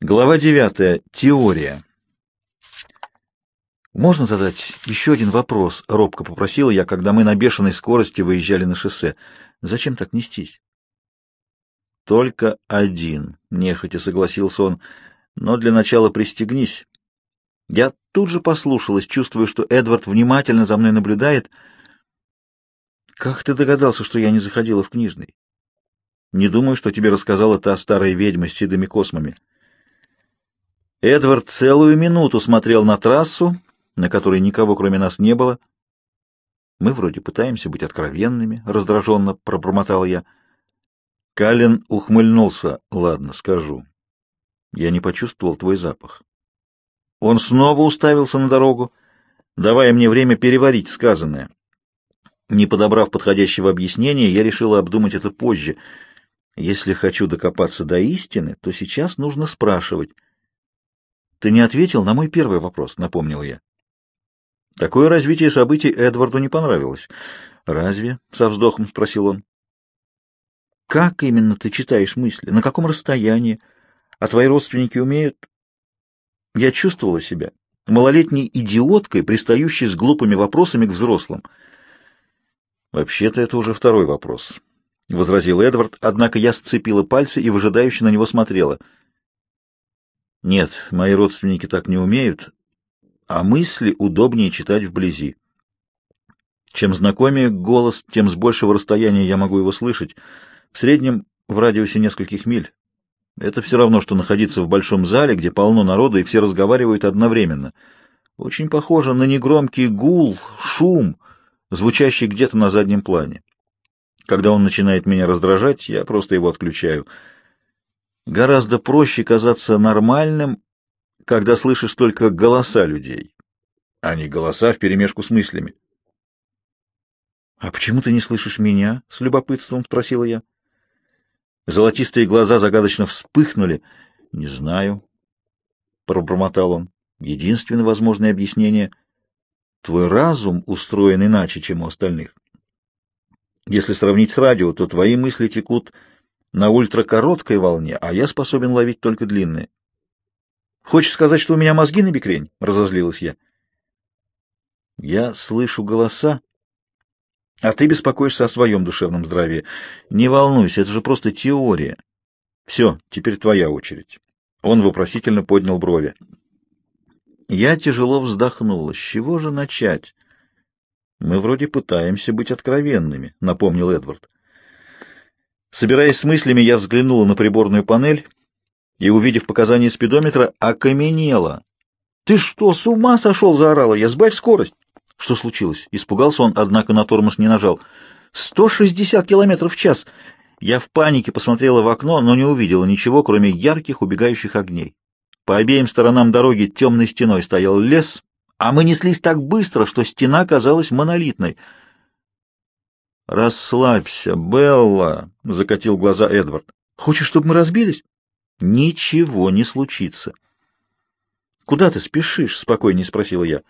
Глава 9. Теория. «Можно задать еще один вопрос?» — робко попросила я, когда мы на бешеной скорости выезжали на шоссе. «Зачем так нестись?» «Только один», — нехотя согласился он, — «но для начала пристегнись». Я тут же послушалась, чувствуя, что Эдвард внимательно за мной наблюдает. «Как ты догадался, что я не заходила в книжный?» «Не думаю, что тебе рассказала та старая ведьма с седыми космами». Эдвард целую минуту смотрел на трассу, на которой никого кроме нас не было. Мы вроде пытаемся быть откровенными, раздраженно пробормотал я. Калин ухмыльнулся. Ладно, скажу. Я не почувствовал твой запах. Он снова уставился на дорогу, давая мне время переварить сказанное. Не подобрав подходящего объяснения, я решила обдумать это позже. Если хочу докопаться до истины, то сейчас нужно спрашивать — ты не ответил на мой первый вопрос, напомнил я. Такое развитие событий Эдварду не понравилось. Разве? со вздохом спросил он. Как именно ты читаешь мысли? На каком расстоянии? А твои родственники умеют? Я чувствовала себя малолетней идиоткой, пристающей с глупыми вопросами к взрослым. Вообще-то это уже второй вопрос, возразил Эдвард, однако я сцепила пальцы и выжидающе на него смотрела. Нет, мои родственники так не умеют, а мысли удобнее читать вблизи. Чем знакомее голос, тем с большего расстояния я могу его слышать. В среднем в радиусе нескольких миль. Это все равно, что находиться в большом зале, где полно народа и все разговаривают одновременно. Очень похоже на негромкий гул, шум, звучащий где-то на заднем плане. Когда он начинает меня раздражать, я просто его отключаю — Гораздо проще казаться нормальным, когда слышишь только голоса людей, а не голоса вперемешку с мыслями. — А почему ты не слышишь меня? — с любопытством спросила я. Золотистые глаза загадочно вспыхнули. — Не знаю, — пробормотал он. — Единственное возможное объяснение — твой разум устроен иначе, чем у остальных. Если сравнить с радио, то твои мысли текут на ультракороткой волне, а я способен ловить только длинные. Хочешь сказать, что у меня мозги на бекрень? Разозлилась я. Я слышу голоса, а ты беспокоишься о своем душевном здравии. Не волнуйся, это же просто теория. Все, теперь твоя очередь. Он вопросительно поднял брови. Я тяжело вздохнула. С чего же начать? Мы вроде пытаемся быть откровенными, напомнил Эдвард. Собираясь с мыслями, я взглянула на приборную панель и, увидев показания спидометра, окаменела. «Ты что, с ума сошел?» — заорала я. «Сбавь скорость!» Что случилось? Испугался он, однако на тормоз не нажал. «Сто шестьдесят километров в час!» Я в панике посмотрела в окно, но не увидела ничего, кроме ярких убегающих огней. По обеим сторонам дороги темной стеной стоял лес, а мы неслись так быстро, что стена казалась монолитной — «Расслабься, Белла!» — закатил глаза Эдвард. «Хочешь, чтобы мы разбились?» «Ничего не случится». «Куда ты спешишь?» — спокойнее спросила я.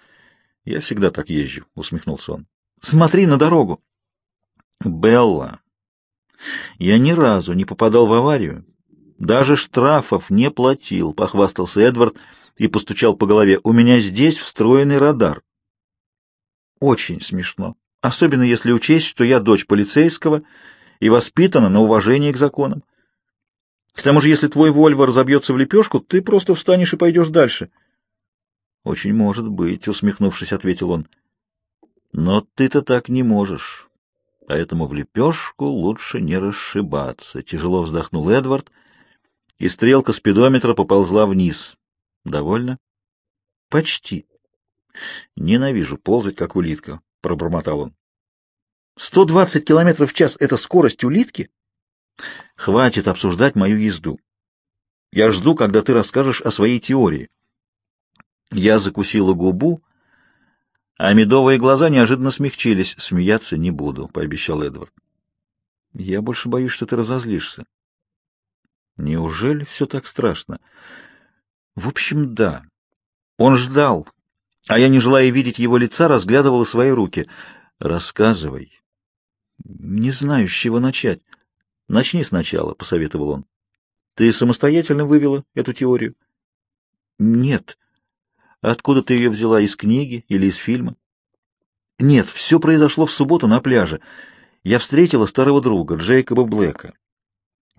«Я всегда так езжу», — усмехнулся он. «Смотри на дорогу». «Белла, я ни разу не попадал в аварию, даже штрафов не платил», — похвастался Эдвард и постучал по голове. «У меня здесь встроенный радар». «Очень смешно», особенно если учесть, что я дочь полицейского и воспитана на уважении к законам. К тому же, если твой Вольво разобьется в лепешку, ты просто встанешь и пойдешь дальше. — Очень может быть, — усмехнувшись, ответил он. — Но ты-то так не можешь, поэтому в лепешку лучше не расшибаться. Тяжело вздохнул Эдвард, и стрелка спидометра поползла вниз. — Довольно? — Почти. — Ненавижу ползать, как улитка. — пробормотал он. «Сто двадцать километров в час — это скорость улитки? Хватит обсуждать мою езду. Я жду, когда ты расскажешь о своей теории». Я закусила губу, а медовые глаза неожиданно смягчились. «Смеяться не буду», — пообещал Эдвард. «Я больше боюсь, что ты разозлишься». «Неужели все так страшно?» «В общем, да. Он ждал, а я, не желая видеть его лица, разглядывала свои руки. «Рассказывай». «Не знаю, с чего начать». «Начни сначала», — посоветовал он. Ты самостоятельно вывела эту теорию? Нет. Откуда ты ее взяла? Из книги или из фильма? Нет, все произошло в субботу на пляже. Я встретила старого друга, Джейкоба Блэка.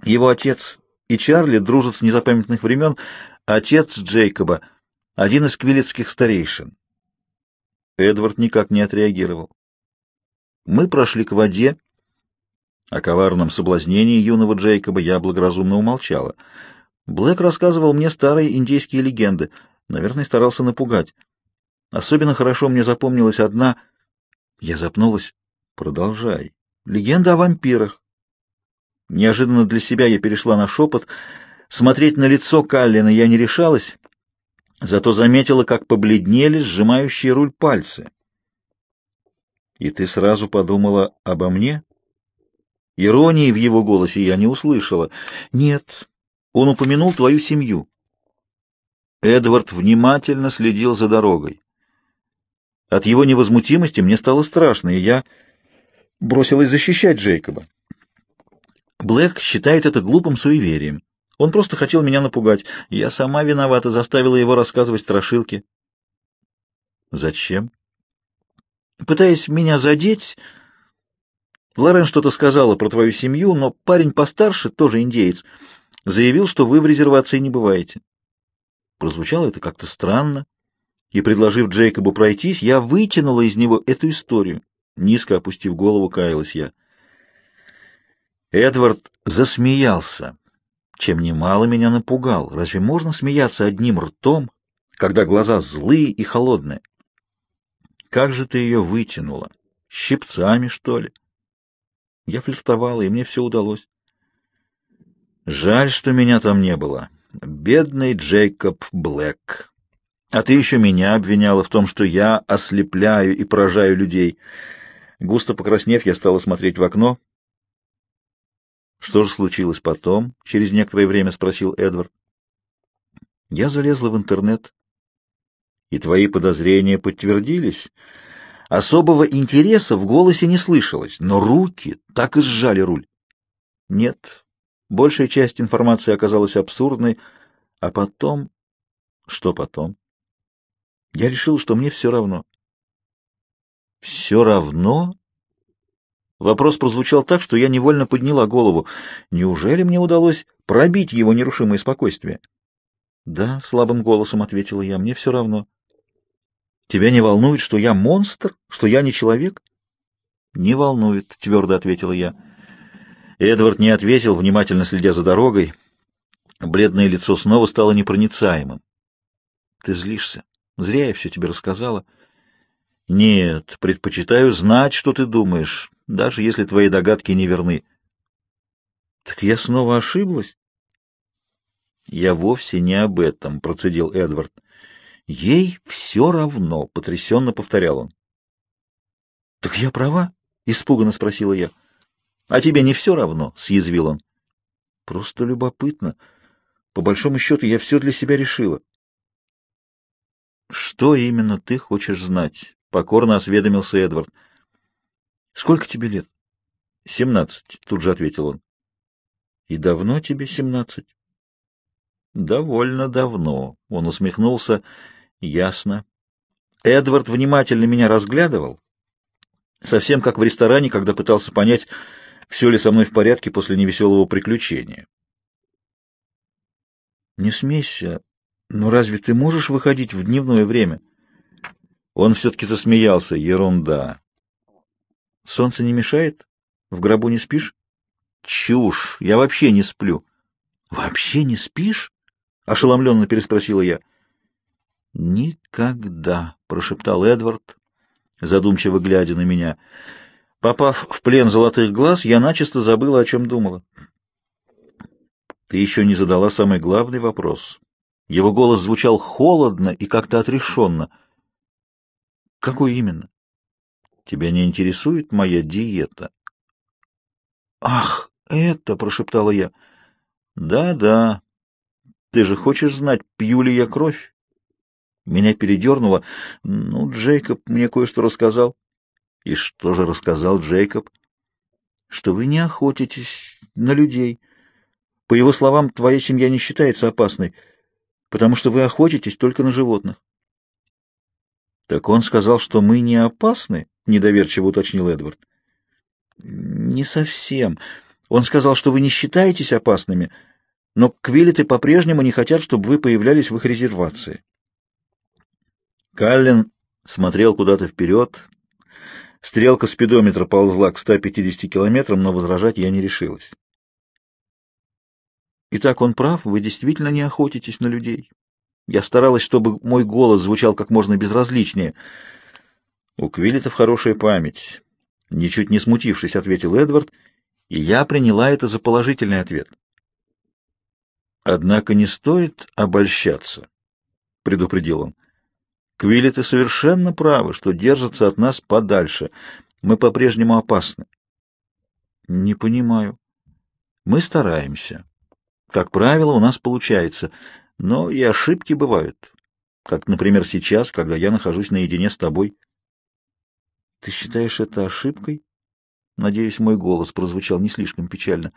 Его отец и Чарли дружат с незапамятных времен. Отец Джейкоба — один из квилетских старейшин. Эдвард никак не отреагировал. Мы прошли к воде. О коварном соблазнении юного Джейкоба я благоразумно умолчала. Блэк рассказывал мне старые индейские легенды. Наверное, старался напугать. Особенно хорошо мне запомнилась одна... Я запнулась. Продолжай. Легенда о вампирах. Неожиданно для себя я перешла на шепот. Смотреть на лицо Каллина я не решалась, зато заметила, как побледнели сжимающие руль пальцы. «И ты сразу подумала обо мне?» Иронии в его голосе я не услышала. «Нет, он упомянул твою семью». Эдвард внимательно следил за дорогой. От его невозмутимости мне стало страшно, и я бросилась защищать Джейкоба. Блэк считает это глупым суеверием. Он просто хотел меня напугать. Я сама виновата, заставила его рассказывать страшилки. Зачем? Пытаясь меня задеть, Лорен что-то сказала про твою семью, но парень постарше, тоже индеец, заявил, что вы в резервации не бываете. Прозвучало это как-то странно, и, предложив Джейкобу пройтись, я вытянула из него эту историю. Низко опустив голову, каялась я. Эдвард засмеялся, чем немало меня напугал. Разве можно смеяться одним ртом, когда глаза злые и холодные? Как же ты ее вытянула? Щипцами, что ли? Я флиртовала, и мне все удалось. Жаль, что меня там не было. Бедный Джейкоб Блэк. А ты еще меня обвиняла в том, что я ослепляю и поражаю людей. Густо покраснев, я стала смотреть в окно. Что же случилось потом? Через некоторое время спросил Эдвард. Я залезла в интернет. И твои подозрения подтвердились. Особого интереса в голосе не слышалось, но руки так и сжали руль. Нет, большая часть информации оказалась абсурдной, а потом... Что потом? Я решил, что мне все равно. Все равно? Вопрос прозвучал так, что я невольно подняла голову. Неужели мне удалось пробить его нерушимое спокойствие? Да, слабым голосом ответила я, мне все равно. Тебя не волнует, что я монстр, что я не человек? Не волнует, твердо ответила я. Эдвард не ответил, внимательно следя за дорогой. Бледное лицо снова стало непроницаемым. Ты злишься. Зря я все тебе рассказала. Нет, предпочитаю знать, что ты думаешь даже если твои догадки не верны. Так я снова ошиблась? Я вовсе не об этом, процедил Эдвард. Ей все равно, потрясенно повторял он. Так я права? испуганно спросила я. А тебе не все равно, съязвил он. Просто любопытно. По большому счету, я все для себя решила. Что именно ты хочешь знать? покорно осведомился Эдвард. Сколько тебе лет? Семнадцать, тут же ответил он. И давно тебе семнадцать? Довольно давно, он усмехнулся. Ясно. Эдвард внимательно меня разглядывал, совсем как в ресторане, когда пытался понять, все ли со мной в порядке после невеселого приключения. Не смейся, но разве ты можешь выходить в дневное время? Он все-таки засмеялся. Ерунда. Солнце не мешает? В гробу не спишь? Чушь! Я вообще не сплю. Вообще не спишь? Ошеломленно переспросила я. Никогда, прошептал Эдвард, задумчиво глядя на меня. Попав в плен золотых глаз, я начисто забыла, о чем думала. Ты еще не задала самый главный вопрос. Его голос звучал холодно и как-то отрешенно. Какой именно? Тебя не интересует моя диета? Ах, это, прошептала я. Да-да. Ты же хочешь знать, пью ли я кровь? Меня передернуло. Ну, Джейкоб мне кое-что рассказал. И что же рассказал Джейкоб? Что вы не охотитесь на людей. По его словам, твоя семья не считается опасной, потому что вы охотитесь только на животных. Так он сказал, что мы не опасны, недоверчиво уточнил Эдвард. Не совсем. Он сказал, что вы не считаетесь опасными, но квиллеты по-прежнему не хотят, чтобы вы появлялись в их резервации. Каллен смотрел куда-то вперед. Стрелка спидометра ползла к 150 километрам, но возражать я не решилась. Итак, он прав, вы действительно не охотитесь на людей. Я старалась, чтобы мой голос звучал как можно безразличнее. У Квиллетов хорошая память. Ничуть не смутившись, ответил Эдвард, и я приняла это за положительный ответ. Однако не стоит обольщаться, предупредил он. Квиллеты совершенно правы, что держатся от нас подальше. Мы по-прежнему опасны. Не понимаю. Мы стараемся. Как правило, у нас получается, но и ошибки бывают. Как, например, сейчас, когда я нахожусь наедине с тобой. Ты считаешь это ошибкой? Надеюсь, мой голос прозвучал не слишком печально.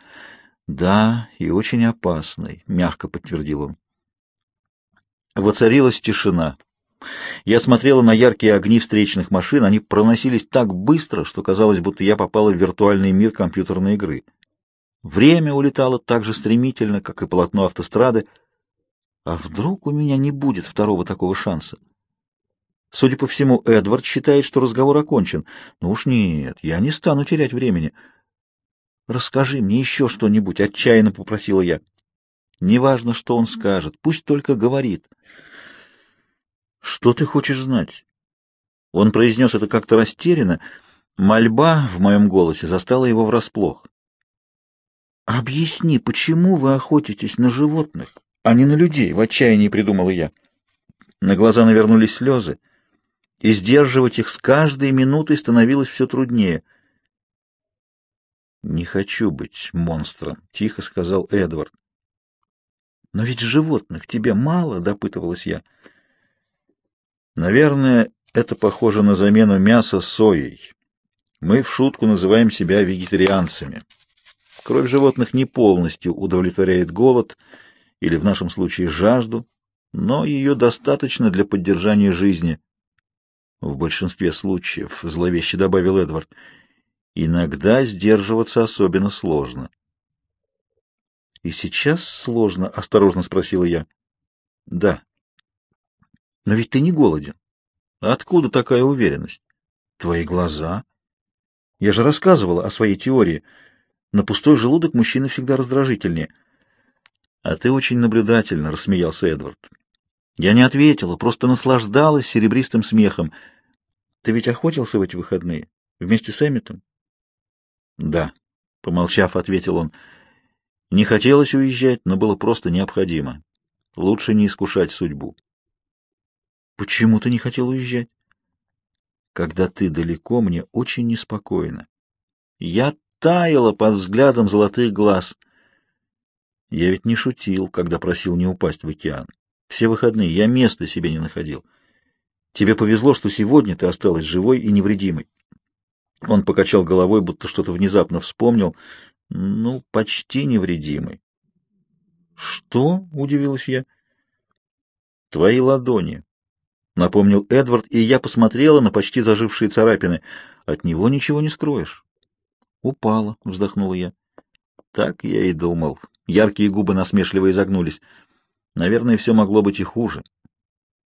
Да, и очень опасной, мягко подтвердил он. Воцарилась тишина. Я смотрела на яркие огни встречных машин, они проносились так быстро, что казалось, будто я попала в виртуальный мир компьютерной игры. Время улетало так же стремительно, как и полотно автострады. А вдруг у меня не будет второго такого шанса? Судя по всему, Эдвард считает, что разговор окончен. Ну уж нет, я не стану терять времени. «Расскажи мне еще что-нибудь», — отчаянно попросила я. «Неважно, что он скажет, пусть только говорит». «Что ты хочешь знать?» Он произнес это как-то растерянно. Мольба в моем голосе застала его врасплох. «Объясни, почему вы охотитесь на животных, а не на людей?» — в отчаянии придумала я. На глаза навернулись слезы, и сдерживать их с каждой минутой становилось все труднее. «Не хочу быть монстром», — тихо сказал Эдвард. «Но ведь животных тебе мало», — допытывалась я. Наверное, это похоже на замену мяса соей. Мы в шутку называем себя вегетарианцами. Кровь животных не полностью удовлетворяет голод, или в нашем случае жажду, но ее достаточно для поддержания жизни. В большинстве случаев, зловеще добавил Эдвард, иногда сдерживаться особенно сложно. И сейчас сложно, осторожно спросила я. Да. Но ведь ты не голоден. Откуда такая уверенность? Твои глаза. Я же рассказывала о своей теории. На пустой желудок мужчина всегда раздражительнее. А ты очень наблюдательно, рассмеялся Эдвард. Я не ответила, просто наслаждалась серебристым смехом. Ты ведь охотился в эти выходные вместе с Эмметом? Да, помолчав, ответил он. Не хотелось уезжать, но было просто необходимо. Лучше не искушать судьбу. Почему ты не хотел уезжать? Когда ты далеко, мне очень неспокойно. Я таяла под взглядом золотых глаз. Я ведь не шутил, когда просил не упасть в океан. Все выходные я места себе не находил. Тебе повезло, что сегодня ты осталась живой и невредимой. Он покачал головой, будто что-то внезапно вспомнил. Ну, почти невредимый. Что? удивилась я. Твои ладони, — напомнил Эдвард, и я посмотрела на почти зажившие царапины. От него ничего не скроешь. «Упала», — вздохнула я. Так я и думал. Яркие губы насмешливо изогнулись. Наверное, все могло быть и хуже.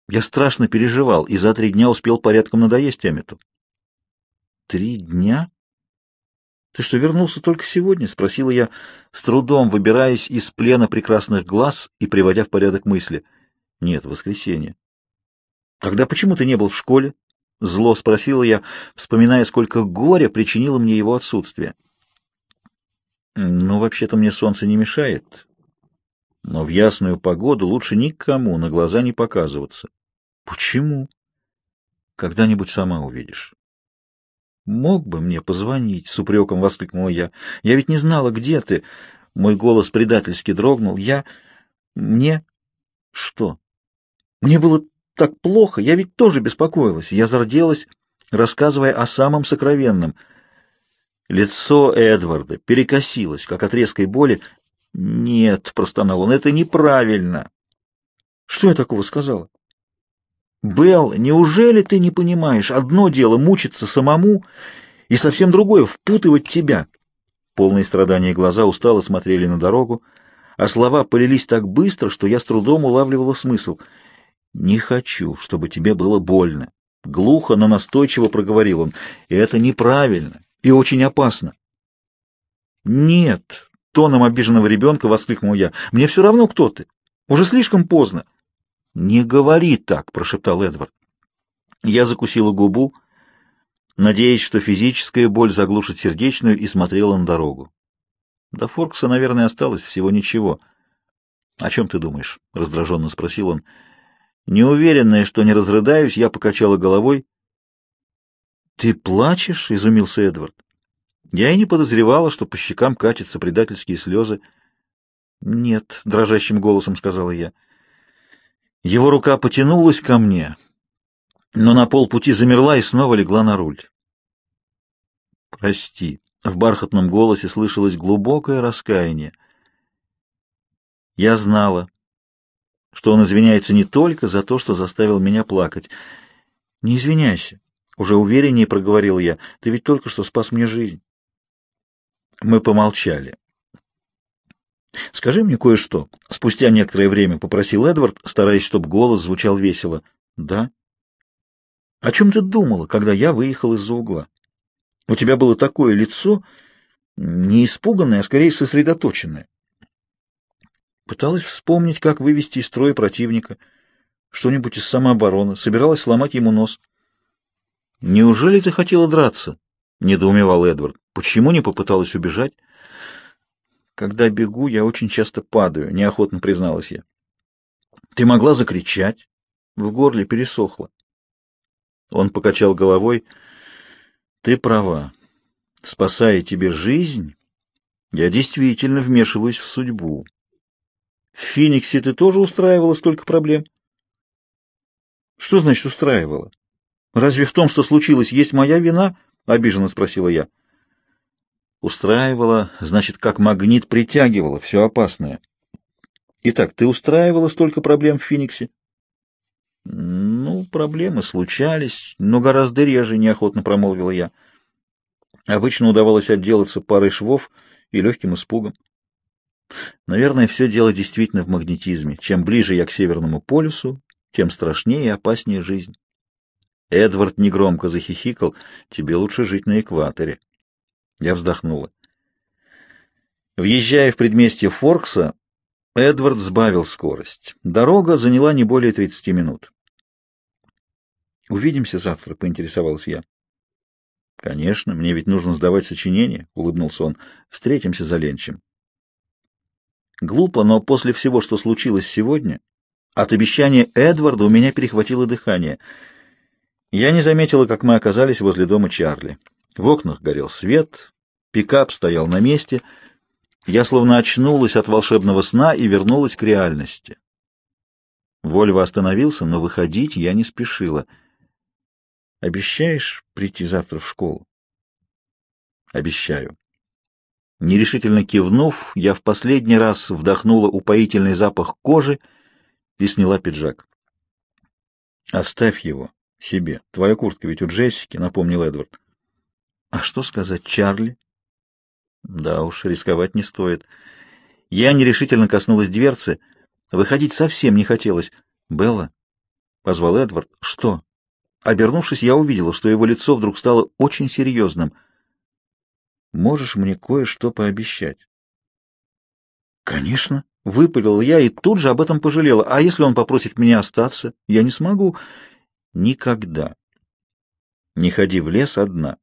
Я страшно переживал, и за три дня успел порядком надоесть Эммету. «Три дня?» «Ты что, вернулся только сегодня?» — спросила я, с трудом выбираясь из плена прекрасных глаз и приводя в порядок мысли. «Нет, воскресенье». Тогда почему ты не был в школе? Зло спросила я, вспоминая, сколько горя причинило мне его отсутствие. Ну, вообще-то мне солнце не мешает. Но в ясную погоду лучше никому на глаза не показываться. Почему? Когда-нибудь сама увидишь. Мог бы мне позвонить, с упреком воскликнула я. Я ведь не знала, где ты. Мой голос предательски дрогнул. Я... Мне... Что? Мне было так плохо, я ведь тоже беспокоилась. Я зарделась, рассказывая о самом сокровенном. Лицо Эдварда перекосилось, как от резкой боли. «Нет», — простонал он, — «это неправильно». «Что я такого сказала?» «Белл, неужели ты не понимаешь? Одно дело мучиться самому, и совсем другое — впутывать тебя». Полные страдания глаза устало смотрели на дорогу, а слова полились так быстро, что я с трудом улавливала смысл. «Не хочу, чтобы тебе было больно». Глухо, но настойчиво проговорил он. «И это неправильно и очень опасно». «Нет», — тоном обиженного ребенка воскликнул я, — «мне все равно, кто ты. Уже слишком поздно». «Не говори так», — прошептал Эдвард. Я закусила губу, надеясь, что физическая боль заглушит сердечную, и смотрела на дорогу. До Форкса, наверное, осталось всего ничего. — О чем ты думаешь? — раздраженно спросил он. Неуверенная, что не разрыдаюсь, я покачала головой. — Ты плачешь? — изумился Эдвард. Я и не подозревала, что по щекам катятся предательские слезы. — Нет, — дрожащим голосом сказала я. Его рука потянулась ко мне, но на полпути замерла и снова легла на руль. «Прости», — в бархатном голосе слышалось глубокое раскаяние. Я знала, что он извиняется не только за то, что заставил меня плакать. «Не извиняйся», — уже увереннее проговорил я, — «ты ведь только что спас мне жизнь». Мы помолчали. «Скажи мне кое-что», — спустя некоторое время попросил Эдвард, стараясь, чтобы голос звучал весело. «Да?» «О чем ты думала, когда я выехал из-за угла? У тебя было такое лицо, не испуганное, а скорее сосредоточенное. Пыталась вспомнить, как вывести из строя противника, что-нибудь из самообороны, собиралась сломать ему нос. «Неужели ты хотела драться?» — недоумевал Эдвард. «Почему не попыталась убежать?» Когда бегу, я очень часто падаю, неохотно призналась я. Ты могла закричать. В горле пересохло. Он покачал головой. Ты права. Спасая тебе жизнь, я действительно вмешиваюсь в судьбу. В Фениксе ты тоже устраивала столько проблем? Что значит устраивала? Разве в том, что случилось, есть моя вина? Обиженно спросила я. Устраивала, значит, как магнит притягивала все опасное. Итак, ты устраивала столько проблем в Фениксе? Ну, проблемы случались, но гораздо реже, неохотно промолвила я. Обычно удавалось отделаться парой швов и легким испугом. Наверное, все дело действительно в магнетизме. Чем ближе я к Северному полюсу, тем страшнее и опаснее жизнь. Эдвард негромко захихикал. Тебе лучше жить на экваторе. Я вздохнула. Въезжая в предместье Форкса, Эдвард сбавил скорость. Дорога заняла не более 30 минут. «Увидимся завтра», — поинтересовался я. «Конечно, мне ведь нужно сдавать сочинение», — улыбнулся он. «Встретимся за ленчем». Глупо, но после всего, что случилось сегодня, от обещания Эдварда у меня перехватило дыхание. Я не заметила, как мы оказались возле дома Чарли. В окнах горел свет, пикап стоял на месте. Я словно очнулась от волшебного сна и вернулась к реальности. Вольво остановился, но выходить я не спешила. «Обещаешь прийти завтра в школу?» «Обещаю». Нерешительно кивнув, я в последний раз вдохнула упоительный запах кожи и сняла пиджак. «Оставь его себе. Твоя куртка ведь у Джессики», — напомнил Эдвард. А что сказать Чарли? Да уж, рисковать не стоит. Я нерешительно коснулась дверцы. Выходить совсем не хотелось. Белла, позвал Эдвард. Что? Обернувшись, я увидела, что его лицо вдруг стало очень серьезным. Можешь мне кое-что пообещать? Конечно, выпалил я и тут же об этом пожалела. А если он попросит меня остаться? Я не смогу. Никогда. Не ходи в лес одна.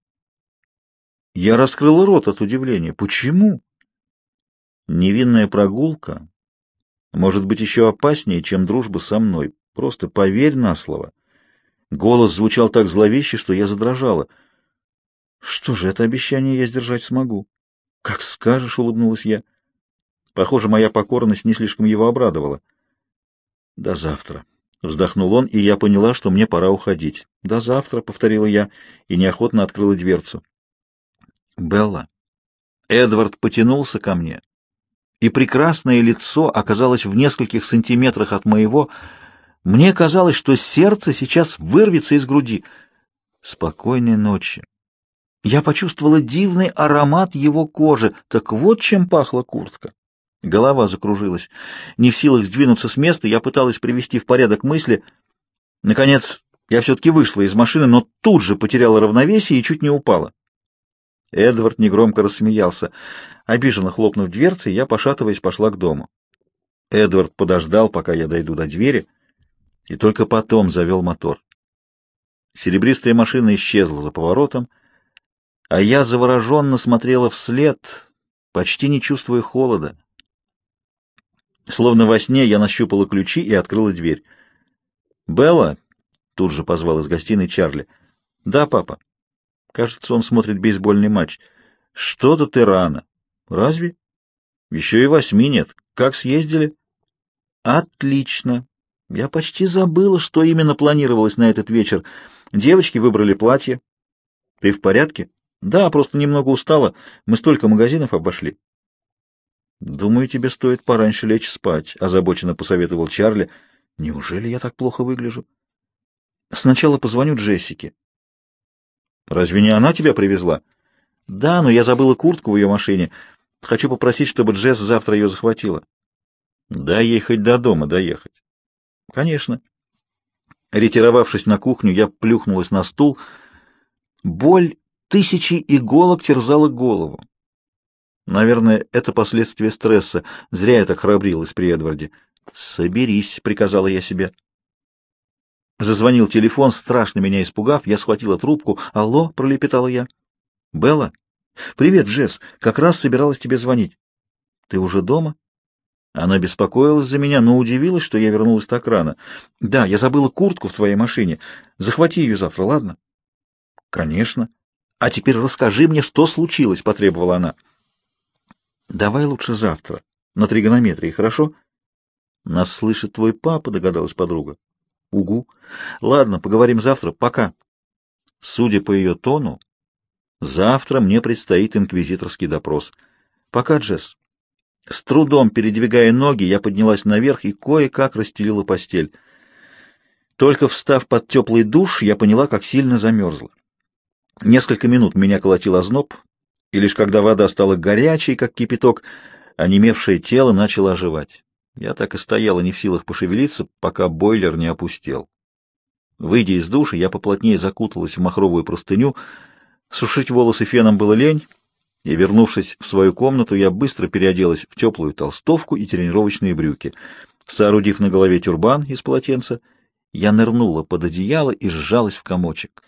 Я раскрыл рот от удивления. Почему? Невинная прогулка может быть еще опаснее, чем дружба со мной. Просто поверь на слово. Голос звучал так зловеще, что я задрожала. Что же, это обещание я сдержать смогу. Как скажешь, улыбнулась я. Похоже, моя покорность не слишком его обрадовала. До завтра. Вздохнул он, и я поняла, что мне пора уходить. До завтра, повторила я, и неохотно открыла дверцу. Белла. Эдвард потянулся ко мне и прекрасное лицо оказалось в нескольких сантиметрах от моего. Мне казалось, что сердце сейчас вырвется из груди. Спокойной ночи. Я почувствовала дивный аромат его кожи. Так вот чем пахла куртка. Голова закружилась. Не в силах сдвинуться с места, я пыталась привести в порядок мысли. Наконец, я все-таки вышла из машины, но тут же потеряла равновесие и чуть не упала. Эдвард негромко рассмеялся. Обиженно хлопнув дверцей, я, пошатываясь, пошла к дому. Эдвард подождал, пока я дойду до двери, и только потом завел мотор. Серебристая машина исчезла за поворотом, а я завороженно смотрела вслед, почти не чувствуя холода. Словно во сне я нащупала ключи и открыла дверь. «Белла!» — тут же позвал из гостиной Чарли. «Да, папа». Кажется, он смотрит бейсбольный матч. «Что-то ты рано». «Разве?» «Еще и восьми нет. Как съездили?» «Отлично. Я почти забыла, что именно планировалось на этот вечер. Девочки выбрали платье. Ты в порядке?» «Да, просто немного устала. Мы столько магазинов обошли». «Думаю, тебе стоит пораньше лечь спать», — озабоченно посоветовал Чарли. «Неужели я так плохо выгляжу?» «Сначала позвоню Джессике». «Разве не она тебя привезла?» «Да, но я забыла куртку в ее машине. Хочу попросить, чтобы Джесс завтра ее захватила». «Дай ей хоть до дома доехать». «Конечно». Ретировавшись на кухню, я плюхнулась на стул. Боль тысячи иголок терзала голову. Наверное, это последствия стресса. Зря я так храбрилась при Эдварде. «Соберись», — приказала я себе. Зазвонил телефон, страшно меня испугав. Я схватила трубку. «Алло», — пролепетала я. «Белла?» «Привет, Джесс. Как раз собиралась тебе звонить». «Ты уже дома?» Она беспокоилась за меня, но удивилась, что я вернулась так рано. «Да, я забыла куртку в твоей машине. Захвати ее завтра, ладно?» «Конечно. А теперь расскажи мне, что случилось», — потребовала она. Давай лучше завтра. На тригонометрии, хорошо? Нас слышит твой папа, догадалась подруга. Угу. Ладно, поговорим завтра. Пока. Судя по ее тону, завтра мне предстоит инквизиторский допрос. Пока, Джесс. С трудом передвигая ноги, я поднялась наверх и кое-как расстелила постель. Только встав под теплый душ, я поняла, как сильно замерзла. Несколько минут меня колотил озноб, и лишь когда вода стала горячей, как кипяток, онемевшее тело начало оживать. Я так и стояла не в силах пошевелиться, пока бойлер не опустел. Выйдя из души, я поплотнее закуталась в махровую простыню. Сушить волосы феном было лень, и, вернувшись в свою комнату, я быстро переоделась в теплую толстовку и тренировочные брюки. Соорудив на голове тюрбан из полотенца, я нырнула под одеяло и сжалась в комочек.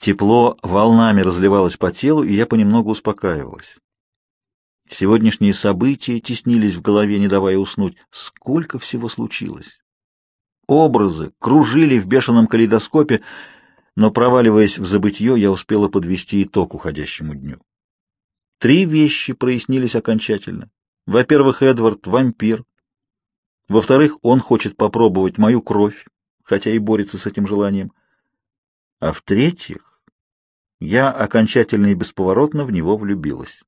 Тепло волнами разливалось по телу, и я понемногу успокаивалась. Сегодняшние события теснились в голове, не давая уснуть. Сколько всего случилось! Образы кружили в бешеном калейдоскопе, но, проваливаясь в забытье, я успела подвести итог уходящему дню. Три вещи прояснились окончательно. Во-первых, Эдвард — вампир. Во-вторых, он хочет попробовать мою кровь, хотя и борется с этим желанием. А в-третьих, я окончательно и бесповоротно в него влюбилась.